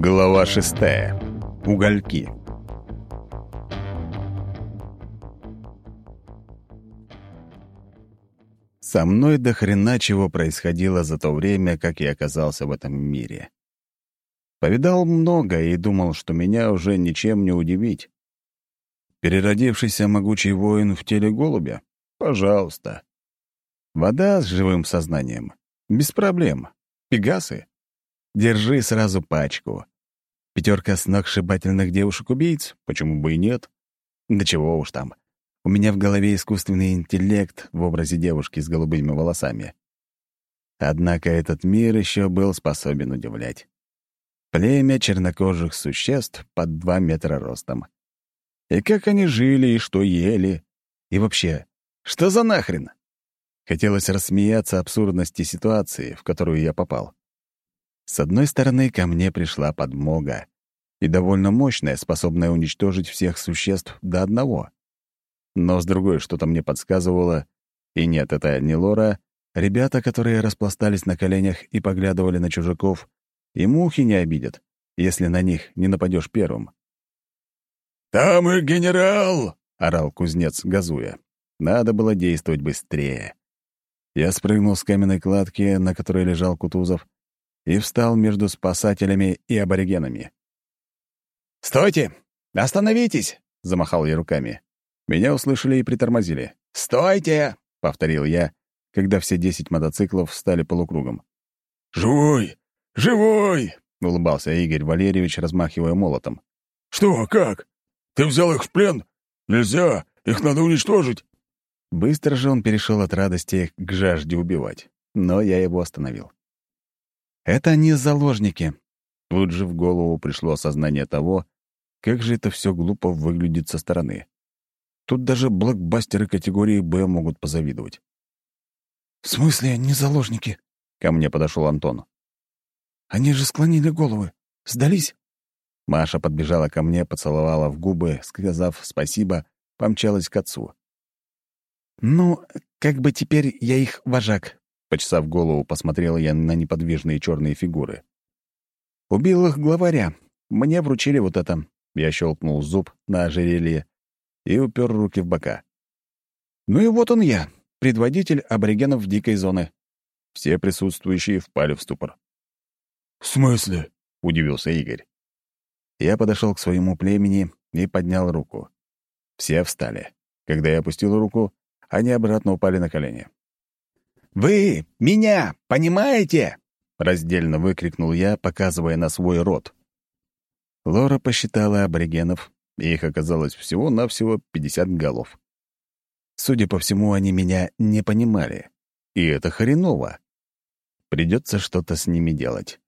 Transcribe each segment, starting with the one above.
Глава шестая. Угольки. Со мной до хрена чего происходило за то время, как я оказался в этом мире. Повидал много и думал, что меня уже ничем не удивить. Переродившийся могучий воин в теле голубя? Пожалуйста. Вода с живым сознанием? Без проблем. Пегасы? Держи сразу пачку. Пятерка сногсшибательных девушек-убийц? Почему бы и нет? Да чего уж там. У меня в голове искусственный интеллект в образе девушки с голубыми волосами. Однако этот мир еще был способен удивлять. Племя чернокожих существ под два метра ростом. И как они жили, и что ели. И вообще, что за нахрен? Хотелось рассмеяться абсурдности ситуации, в которую я попал. С одной стороны, ко мне пришла подмога, и довольно мощная, способная уничтожить всех существ до одного. Но с другой что-то мне подсказывало, и нет, это не Лора, ребята, которые распластались на коленях и поглядывали на чужаков, и мухи не обидят, если на них не нападешь первым. «Там и генерал!» — орал кузнец, газуя. Надо было действовать быстрее. Я спрыгнул с каменной кладки, на которой лежал Кутузов, и встал между спасателями и аборигенами. «Стойте! Остановитесь!» — замахал я руками. Меня услышали и притормозили. «Стойте!» — повторил я, когда все десять мотоциклов встали полукругом. «Живой! Живой!» — улыбался Игорь Валерьевич, размахивая молотом. «Что, как? Ты взял их в плен? Нельзя! Их надо уничтожить!» Быстро же он перешел от радости к жажде убивать, но я его остановил. Это не заложники. Тут же в голову пришло осознание того, как же это все глупо выглядит со стороны. Тут даже блокбастеры категории «Б» могут позавидовать. «В смысле не заложники?» — ко мне подошел Антон. «Они же склонили головы. Сдались?» Маша подбежала ко мне, поцеловала в губы, сказав спасибо, помчалась к отцу. «Ну, как бы теперь я их вожак», Почесав голову, посмотрел я на неподвижные черные фигуры. «Убил их главаря. Мне вручили вот это». Я щелкнул зуб на ожерелье и упер руки в бока. «Ну и вот он я, предводитель аборигенов дикой зоны». Все присутствующие впали в ступор. «В смысле?» — удивился Игорь. Я подошел к своему племени и поднял руку. Все встали. Когда я опустил руку, они обратно упали на колени. «Вы меня понимаете?» — раздельно выкрикнул я, показывая на свой рот. Лора посчитала аборигенов, и их оказалось всего-навсего 50 голов. Судя по всему, они меня не понимали. И это хреново. Придется что-то с ними делать.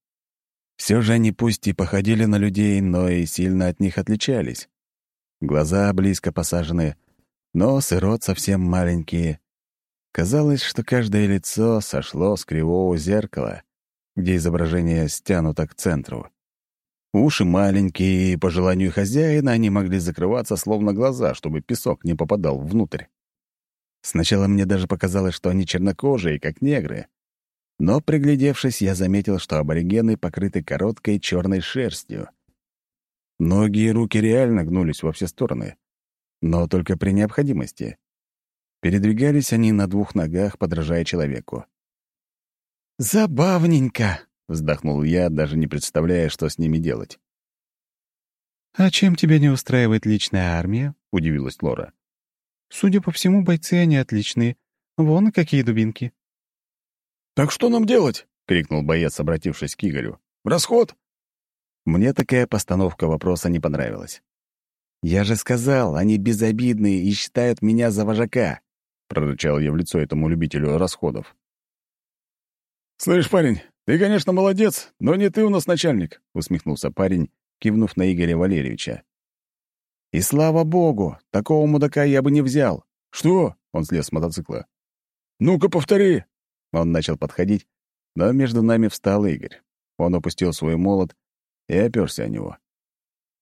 Все же они пусть и походили на людей, но и сильно от них отличались. Глаза близко посажены, нос и рот совсем маленькие, Казалось, что каждое лицо сошло с кривого зеркала, где изображение стянуто к центру. Уши маленькие, и по желанию хозяина они могли закрываться словно глаза, чтобы песок не попадал внутрь. Сначала мне даже показалось, что они чернокожие, как негры. Но, приглядевшись, я заметил, что аборигены покрыты короткой черной шерстью. Ноги и руки реально гнулись во все стороны, но только при необходимости. Передвигались они на двух ногах, подражая человеку. «Забавненько», — вздохнул я, даже не представляя, что с ними делать. «А чем тебя не устраивает личная армия?» — удивилась Лора. «Судя по всему, бойцы они отличные. Вон какие дубинки». «Так что нам делать?» — крикнул боец, обратившись к Игорю. «Расход!» Мне такая постановка вопроса не понравилась. «Я же сказал, они безобидные и считают меня за вожака прорычал я в лицо этому любителю расходов. «Слышь, парень, ты, конечно, молодец, но не ты у нас начальник», — усмехнулся парень, кивнув на Игоря Валерьевича. «И слава богу, такого мудака я бы не взял». «Что?» — он слез с мотоцикла. «Ну-ка, повтори!» Он начал подходить, но между нами встал Игорь. Он опустил свой молот и оперся о него.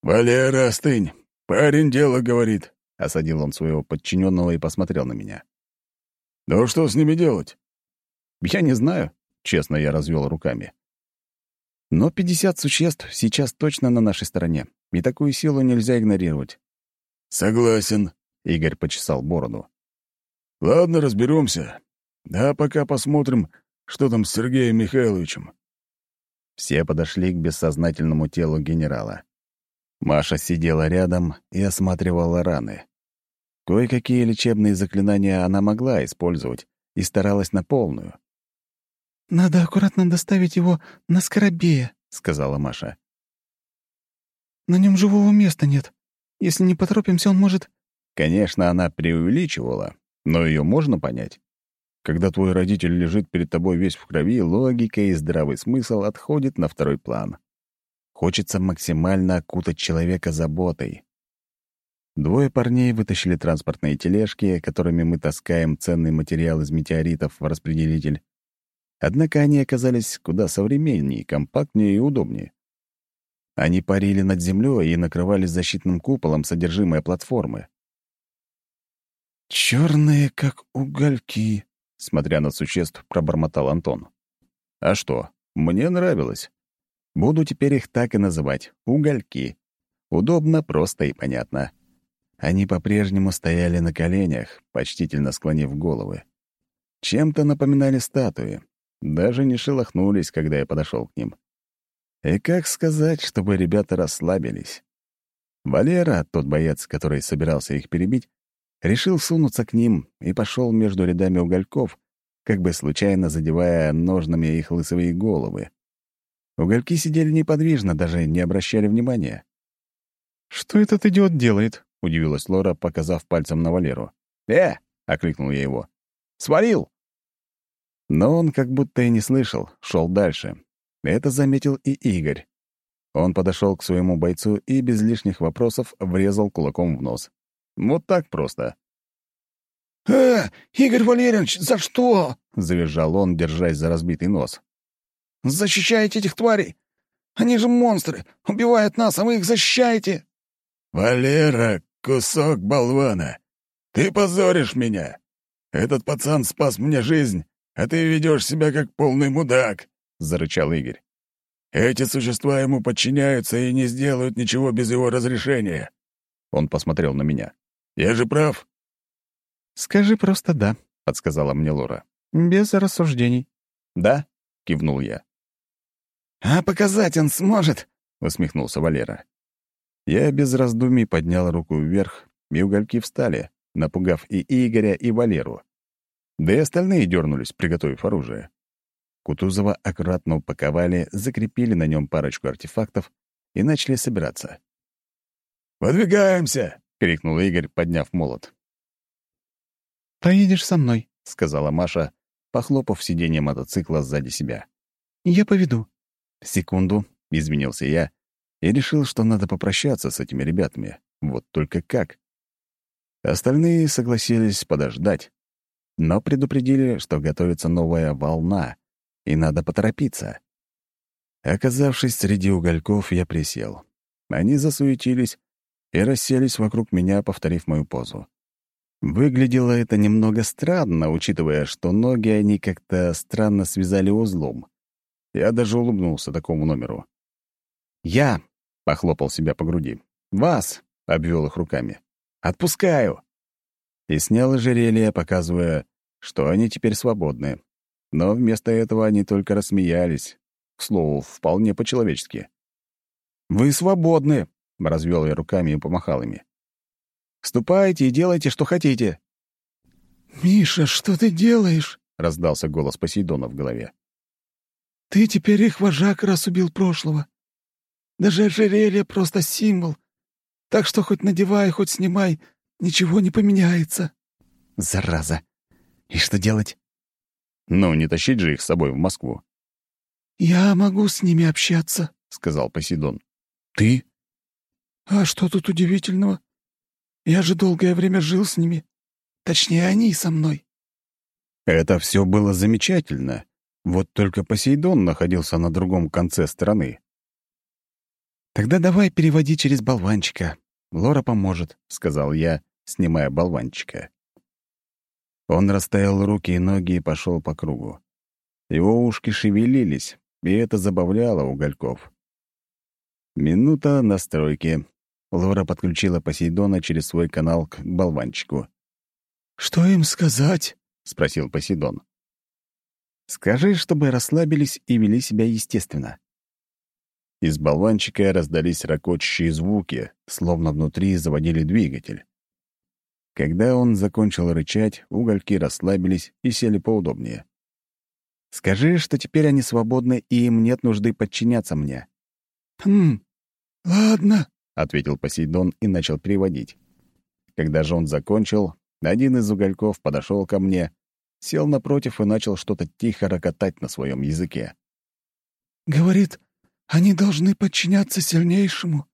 «Валера, остынь! Парень дело говорит!» — осадил он своего подчиненного и посмотрел на меня. «Да что с ними делать?» «Я не знаю», — честно я развел руками. Но 50 существ сейчас точно на нашей стороне, и такую силу нельзя игнорировать. «Согласен», — Игорь почесал бороду. «Ладно, разберемся. А пока посмотрим, что там с Сергеем Михайловичем». Все подошли к бессознательному телу генерала. Маша сидела рядом и осматривала раны. Кое-какие лечебные заклинания она могла использовать и старалась на полную. «Надо аккуратно доставить его на скоробея», — сказала Маша. «На нем живого места нет. Если не поторопимся, он может...» Конечно, она преувеличивала, но ее можно понять. Когда твой родитель лежит перед тобой весь в крови, логика и здравый смысл отходят на второй план. Хочется максимально окутать человека заботой. Двое парней вытащили транспортные тележки, которыми мы таскаем ценный материал из метеоритов в распределитель. Однако они оказались куда современнее, компактнее и удобнее. Они парили над землей и накрывали защитным куполом содержимое платформы. «Черные, как угольки», — смотря на существ, пробормотал Антон. «А что? Мне нравилось. Буду теперь их так и называть — угольки. Удобно, просто и понятно». Они по-прежнему стояли на коленях, почтительно склонив головы. Чем-то напоминали статуи, даже не шелохнулись, когда я подошел к ним. И как сказать, чтобы ребята расслабились? Валера, тот боец, который собирался их перебить, решил сунуться к ним и пошел между рядами угольков, как бы случайно задевая ножнами их лысовые головы. Угольки сидели неподвижно, даже не обращали внимания. «Что этот идиот делает?» — удивилась Лора, показав пальцем на Валеру. «Э!» — окликнул я его. «Свалил!» Но он как будто и не слышал, шел дальше. Это заметил и Игорь. Он подошел к своему бойцу и без лишних вопросов врезал кулаком в нос. Вот так просто. «Э, Игорь Валерьевич, за что?» — завизжал он, держась за разбитый нос. «Защищайте этих тварей! Они же монстры! Убивают нас, а вы их защищаете!» «Валера, кусок болвана! Ты позоришь меня! Этот пацан спас мне жизнь, а ты ведешь себя как полный мудак!» — зарычал Игорь. «Эти существа ему подчиняются и не сделают ничего без его разрешения». Он посмотрел на меня. «Я же прав?» «Скажи просто «да», — подсказала мне Лора. «Без рассуждений». «Да?» — кивнул я. «А показать он сможет?» — усмехнулся Валера. Я без раздумий поднял руку вверх, и угольки встали, напугав и Игоря, и Валеру. Да и остальные дернулись, приготовив оружие. Кутузова аккуратно упаковали, закрепили на нем парочку артефактов и начали собираться. «Подвигаемся!» — крикнул Игорь, подняв молот. «Поедешь со мной», — сказала Маша, похлопав сиденье мотоцикла сзади себя. «Я поведу». «Секунду», — изменился я, и решил, что надо попрощаться с этими ребятами. Вот только как. Остальные согласились подождать, но предупредили, что готовится новая волна, и надо поторопиться. Оказавшись среди угольков, я присел. Они засуетились и расселись вокруг меня, повторив мою позу. Выглядело это немного странно, учитывая, что ноги они как-то странно связали узлом. Я даже улыбнулся такому номеру. «Я Похлопал себя по груди. «Вас!» — обвел их руками. «Отпускаю!» И снял ожерелье, показывая, что они теперь свободны. Но вместо этого они только рассмеялись. К слову, вполне по-человечески. «Вы свободны!» — развел я руками и помахал ими. «Ступайте и делайте, что хотите!» «Миша, что ты делаешь?» — раздался голос Посейдона в голове. «Ты теперь их вожак, раз убил прошлого. Даже ожерелье — просто символ. Так что хоть надевай, хоть снимай, ничего не поменяется». «Зараза! И что делать?» «Ну, не тащить же их с собой в Москву». «Я могу с ними общаться», — сказал Посейдон. «Ты?» «А что тут удивительного? Я же долгое время жил с ними. Точнее, они со мной». Это все было замечательно. Вот только Посейдон находился на другом конце страны. «Тогда давай переводи через болванчика. Лора поможет», — сказал я, снимая болванчика. Он расставил руки и ноги и пошел по кругу. Его ушки шевелились, и это забавляло угольков. Минута на стройке. Лора подключила Посейдона через свой канал к болванчику. «Что им сказать?» — спросил Посейдон. «Скажи, чтобы расслабились и вели себя естественно». Из болванчика раздались ракочущие звуки, словно внутри заводили двигатель. Когда он закончил рычать, угольки расслабились и сели поудобнее. «Скажи, что теперь они свободны, и им нет нужды подчиняться мне». «Хм, ладно», — ответил Посейдон и начал переводить. Когда же он закончил, один из угольков подошел ко мне, сел напротив и начал что-то тихо рокотать на своем языке. «Говорит, они должны подчиняться сильнейшему.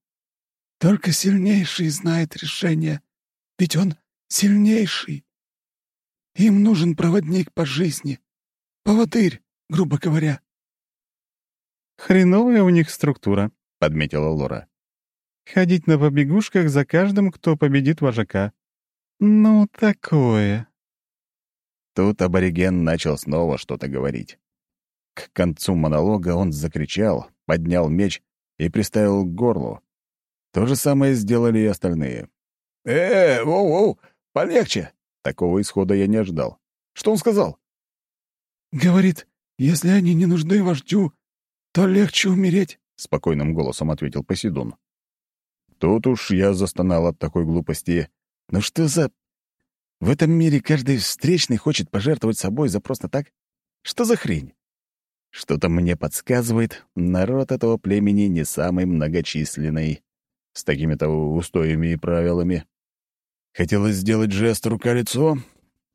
Только сильнейший знает решение, ведь он сильнейший. Им нужен проводник по жизни, поводырь, грубо говоря». «Хреновая у них структура», — подметила Лора. «Ходить на побегушках за каждым, кто победит вожака. Ну, такое». Тут абориген начал снова что-то говорить. К концу монолога он закричал, поднял меч и приставил к горлу. То же самое сделали и остальные. «Э, воу-воу, полегче!» Такого исхода я не ожидал. Что он сказал? «Говорит, если они не нужны вождю, то легче умереть», — спокойным голосом ответил Посейдон. Тут уж я застонал от такой глупости. Ну что за... В этом мире каждый встречный хочет пожертвовать собой за просто так? Что за хрень? Что-то мне подсказывает, народ этого племени не самый многочисленный, с такими-то устоями и правилами. Хотелось сделать жест рука-лицо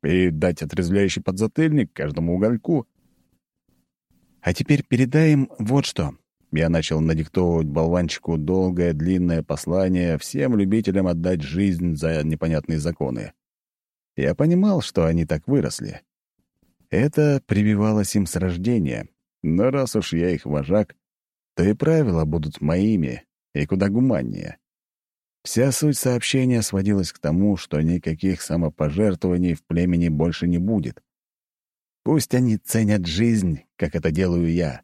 и дать отрезвляющий подзатыльник каждому угольку. А теперь передай им вот что. Я начал надиктовывать болванчику долгое, длинное послание всем любителям отдать жизнь за непонятные законы. Я понимал, что они так выросли. Это прививалось им с рождения, но раз уж я их вожак, то и правила будут моими, и куда гуманнее. Вся суть сообщения сводилась к тому, что никаких самопожертвований в племени больше не будет. Пусть они ценят жизнь, как это делаю я.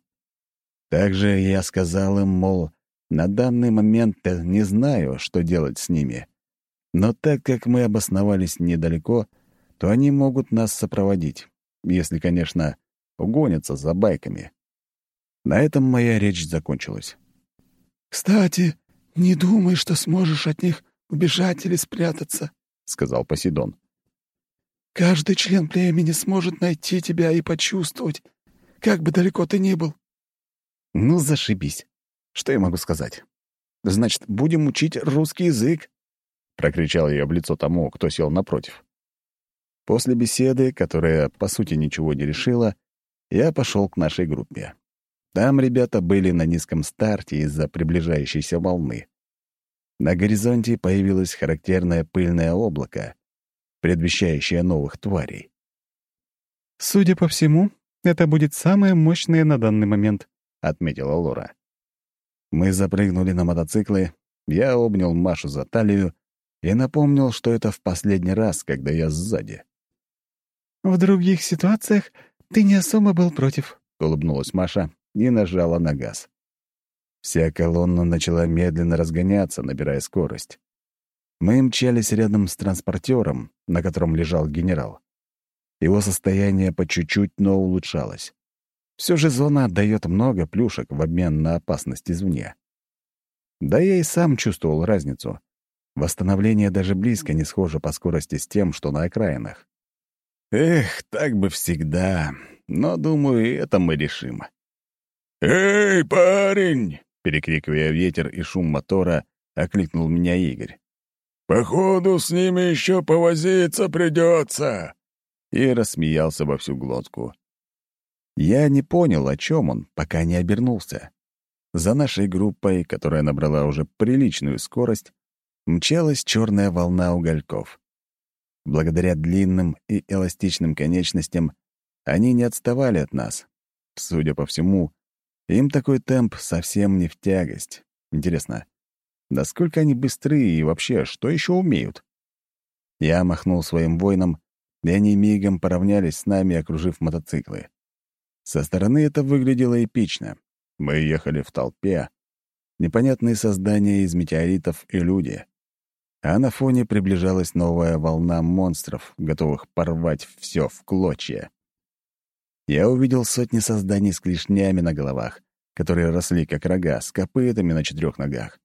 Также я сказал им, мол, на данный момент не знаю, что делать с ними. Но так как мы обосновались недалеко, то они могут нас сопроводить, если, конечно, угонятся за байками. На этом моя речь закончилась. «Кстати, не думай, что сможешь от них убежать или спрятаться», — сказал Посейдон. «Каждый член племени сможет найти тебя и почувствовать, как бы далеко ты ни был». «Ну, зашибись. Что я могу сказать? Значит, будем учить русский язык?» — прокричал я в лицо тому, кто сел напротив. После беседы, которая, по сути, ничего не решила, я пошел к нашей группе. Там ребята были на низком старте из-за приближающейся волны. На горизонте появилось характерное пыльное облако, предвещающее новых тварей. «Судя по всему, это будет самое мощное на данный момент», — отметила Лора. Мы запрыгнули на мотоциклы, я обнял Машу за талию и напомнил, что это в последний раз, когда я сзади. «В других ситуациях ты не особо был против», — улыбнулась Маша и нажала на газ. Вся колонна начала медленно разгоняться, набирая скорость. Мы мчались рядом с транспортером, на котором лежал генерал. Его состояние по чуть-чуть, но улучшалось. Все же зона отдает много плюшек в обмен на опасность извне. Да я и сам чувствовал разницу. Восстановление даже близко не схоже по скорости с тем, что на окраинах. Эх, так бы всегда. Но, думаю, это мы решим. «Эй, парень!» — перекрикивая ветер и шум мотора, окликнул меня Игорь. «Походу, с ними еще повозиться придется!» И рассмеялся во всю глотку. Я не понял, о чем он, пока не обернулся. За нашей группой, которая набрала уже приличную скорость, мчалась черная волна угольков. Благодаря длинным и эластичным конечностям они не отставали от нас. Судя по всему, им такой темп совсем не в тягость. Интересно, насколько они быстрые и вообще, что еще умеют? Я махнул своим воинам, и они мигом поравнялись с нами, окружив мотоциклы. Со стороны это выглядело эпично. Мы ехали в толпе, непонятные создания из метеоритов и люди. А на фоне приближалась новая волна монстров, готовых порвать все в клочья. Я увидел сотни созданий с клешнями на головах, которые росли как рога, с копытами на четырех ногах.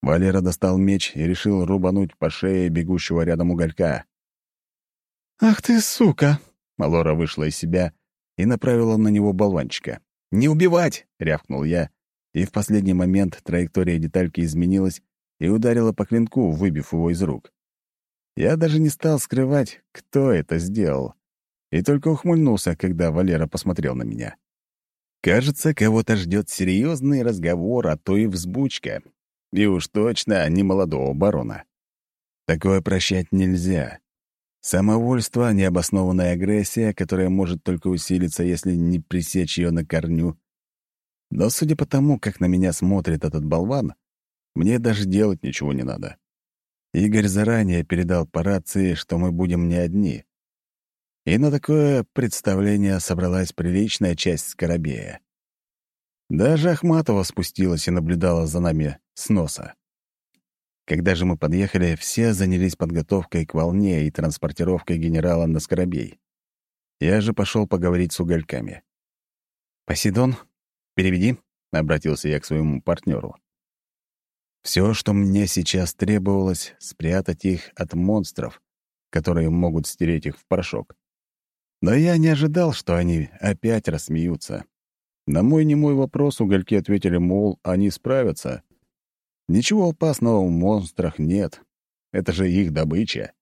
Валера достал меч и решил рубануть по шее бегущего рядом уголька. «Ах ты, сука!» Лора вышла из себя и направила на него болванчика. «Не убивать!» — рявкнул я, и в последний момент траектория детальки изменилась и ударила по клинку, выбив его из рук. Я даже не стал скрывать, кто это сделал, и только ухмыльнулся, когда Валера посмотрел на меня. Кажется, кого-то ждет серьезный разговор, а то и взбучка. И уж точно не молодого барона. Такое прощать нельзя. Самовольство — необоснованная агрессия, которая может только усилиться, если не пресечь ее на корню. Но судя по тому, как на меня смотрит этот болван, мне даже делать ничего не надо. Игорь заранее передал по рации, что мы будем не одни. И на такое представление собралась приличная часть Скоробея. Даже Ахматова спустилась и наблюдала за нами с носа. Когда же мы подъехали, все занялись подготовкой к волне и транспортировкой генерала на Скоробей. Я же пошел поговорить с угольками. «Посейдон, переведи», — обратился я к своему партнеру. Все, что мне сейчас требовалось, спрятать их от монстров, которые могут стереть их в порошок. Но я не ожидал, что они опять рассмеются. На мой немой вопрос угольки ответили, мол, они справятся, Ничего опасного в монстрах нет. Это же их добыча.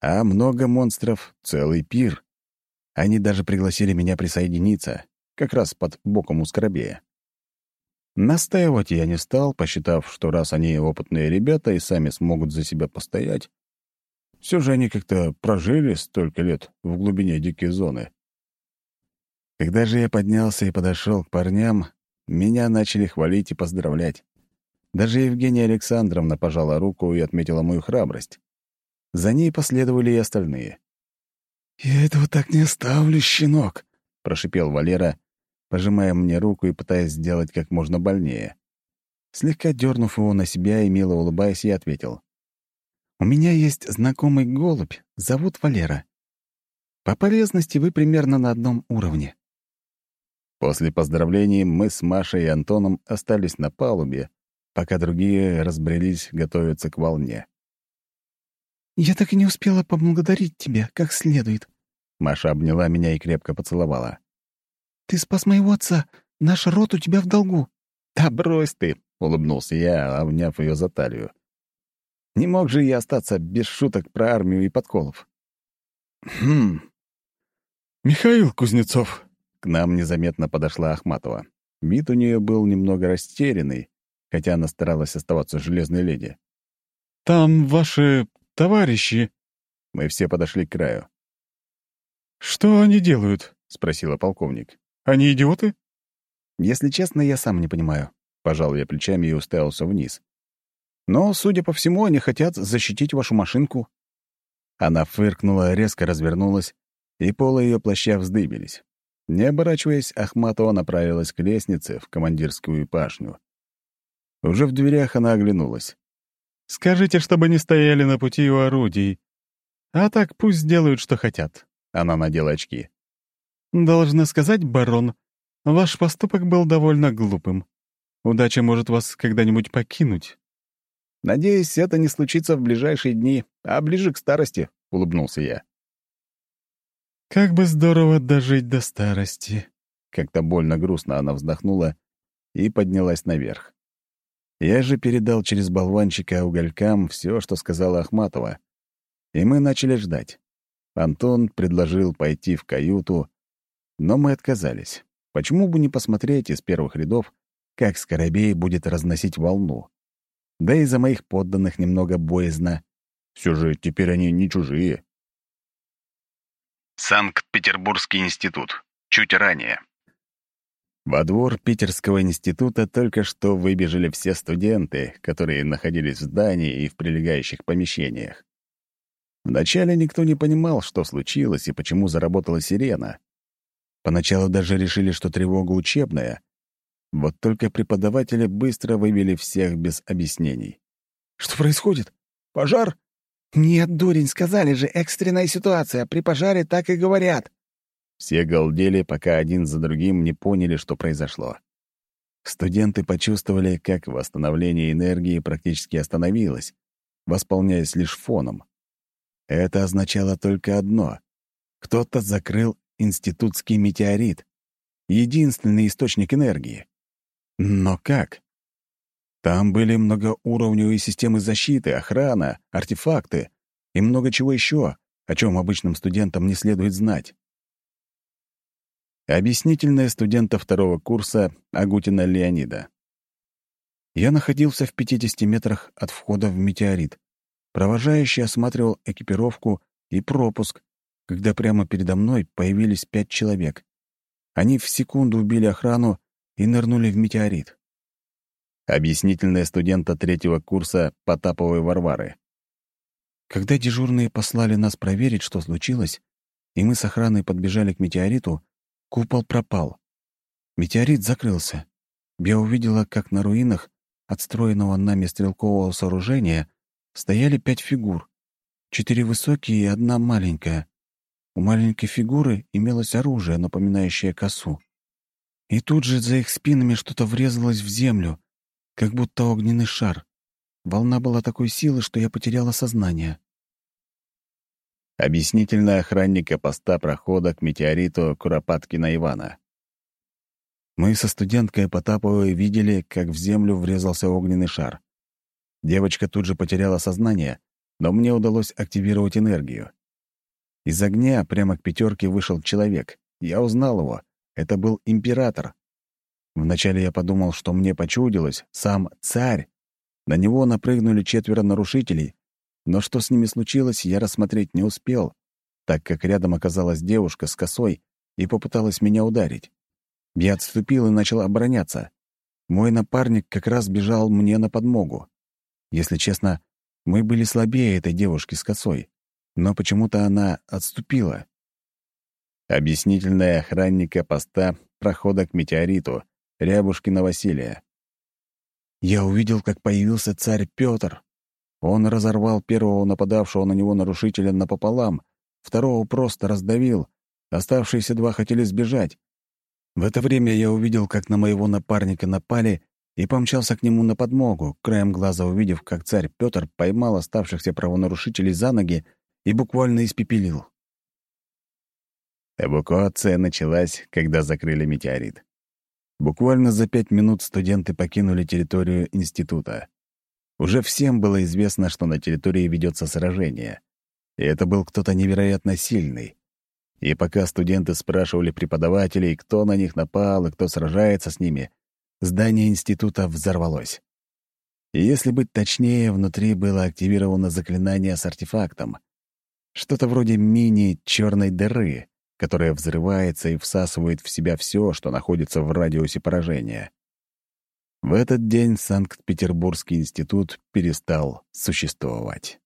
А много монстров — целый пир. Они даже пригласили меня присоединиться, как раз под боком у Скоробея. Настаивать я не стал, посчитав, что раз они опытные ребята и сами смогут за себя постоять, все же они как-то прожили столько лет в глубине дикой зоны. Когда же я поднялся и подошел к парням, меня начали хвалить и поздравлять. Даже Евгения Александровна пожала руку и отметила мою храбрость. За ней последовали и остальные. «Я этого так не оставлю, щенок», — прошипел Валера, пожимая мне руку и пытаясь сделать как можно больнее. Слегка дернув его на себя и мило улыбаясь, я ответил. «У меня есть знакомый голубь, зовут Валера. По полезности вы примерно на одном уровне». После поздравлений мы с Машей и Антоном остались на палубе, пока другие разбрелись готовиться к волне. «Я так и не успела поблагодарить тебя как следует». Маша обняла меня и крепко поцеловала. «Ты спас моего отца. Наш род у тебя в долгу». «Да брось ты!» — улыбнулся я, обняв ее за талию. «Не мог же я остаться без шуток про армию и подколов». «Хм... Михаил Кузнецов!» К нам незаметно подошла Ахматова. Вид у нее был немного растерянный, хотя она старалась оставаться железной леди. «Там ваши товарищи...» Мы все подошли к краю. «Что они делают?» — спросила полковник. «Они идиоты?» «Если честно, я сам не понимаю». Пожал я плечами и уставился вниз. «Но, судя по всему, они хотят защитить вашу машинку». Она фыркнула, резко развернулась, и полы ее плаща вздыбились. Не оборачиваясь, Ахматова направилась к лестнице в командирскую пашню. Уже в дверях она оглянулась. «Скажите, чтобы не стояли на пути у орудий. А так пусть сделают, что хотят». Она надела очки. «Должна сказать, барон, ваш поступок был довольно глупым. Удача может вас когда-нибудь покинуть». «Надеюсь, это не случится в ближайшие дни, а ближе к старости», — улыбнулся я. «Как бы здорово дожить до старости!» Как-то больно грустно она вздохнула и поднялась наверх. Я же передал через болванчика уголькам все, что сказала Ахматова. И мы начали ждать. Антон предложил пойти в каюту, но мы отказались. Почему бы не посмотреть из первых рядов, как Скоробей будет разносить волну? Да и за моих подданных немного боязно. Все же теперь они не чужие. Санкт-Петербургский институт. Чуть ранее. Во двор Питерского института только что выбежали все студенты, которые находились в здании и в прилегающих помещениях. Вначале никто не понимал, что случилось и почему заработала сирена. Поначалу даже решили, что тревога учебная. Вот только преподаватели быстро вывели всех без объяснений. «Что происходит? Пожар?» «Нет, дурень, сказали же, экстренная ситуация. При пожаре так и говорят». Все галдели, пока один за другим не поняли, что произошло. Студенты почувствовали, как восстановление энергии практически остановилось, восполняясь лишь фоном. Это означало только одно — кто-то закрыл институтский метеорит, единственный источник энергии. Но как? Там были многоуровневые системы защиты, охрана, артефакты и много чего еще, о чем обычным студентам не следует знать. Объяснительная студента второго курса Агутина Леонида. Я находился в 50 метрах от входа в метеорит. Провожающий осматривал экипировку и пропуск, когда прямо передо мной появились пять человек. Они в секунду убили охрану и нырнули в метеорит. Объяснительная студента третьего курса Потаповой Варвары. Когда дежурные послали нас проверить, что случилось, и мы с охраной подбежали к метеориту, купол пропал. Метеорит закрылся. Я увидела, как на руинах отстроенного нами стрелкового сооружения стояли пять фигур. Четыре высокие и одна маленькая. У маленькой фигуры имелось оружие, напоминающее косу. И тут же за их спинами что-то врезалось в землю, как будто огненный шар. Волна была такой силы, что я потеряла сознание. Объяснительная охранника поста прохода к метеориту Куропаткина Ивана. Мы со студенткой Потаповой видели, как в землю врезался огненный шар. Девочка тут же потеряла сознание, но мне удалось активировать энергию. Из огня прямо к пятерке вышел человек. Я узнал его. Это был император. Вначале я подумал, что мне почудилось, сам царь. На него напрыгнули четверо нарушителей, но что с ними случилось, я рассмотреть не успел, так как рядом оказалась девушка с косой и попыталась меня ударить. Я отступил и начал обороняться. Мой напарник как раз бежал мне на подмогу. Если честно, мы были слабее этой девушки с косой, но почему-то она отступила. Объяснительная охранника поста прохода к метеориту Рябушкина Василия. Я увидел, как появился царь Петр. Он разорвал первого нападавшего на него нарушителя напополам, второго просто раздавил, оставшиеся два хотели сбежать. В это время я увидел, как на моего напарника напали, и помчался к нему на подмогу, краем глаза увидев, как царь Петр поймал оставшихся правонарушителей за ноги и буквально испепелил. Эвакуация началась, когда закрыли метеорит. Буквально за пять минут студенты покинули территорию института. Уже всем было известно, что на территории ведется сражение. И это был кто-то невероятно сильный. И пока студенты спрашивали преподавателей, кто на них напал и кто сражается с ними, здание института взорвалось. И если быть точнее, внутри было активировано заклинание с артефактом. Что-то вроде мини-черной дыры, которая взрывается и всасывает в себя все, что находится в радиусе поражения. В этот день Санкт-Петербургский институт перестал существовать.